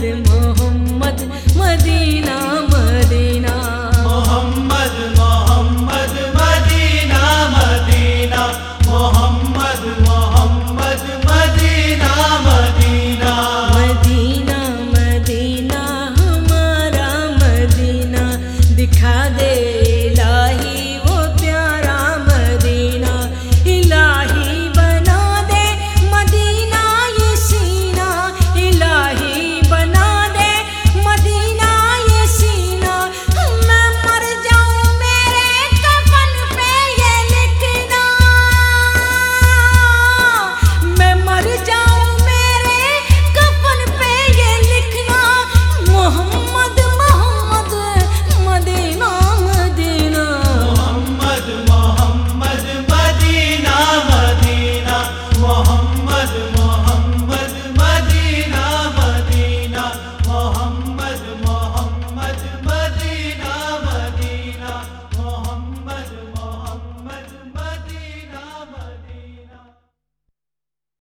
دماغ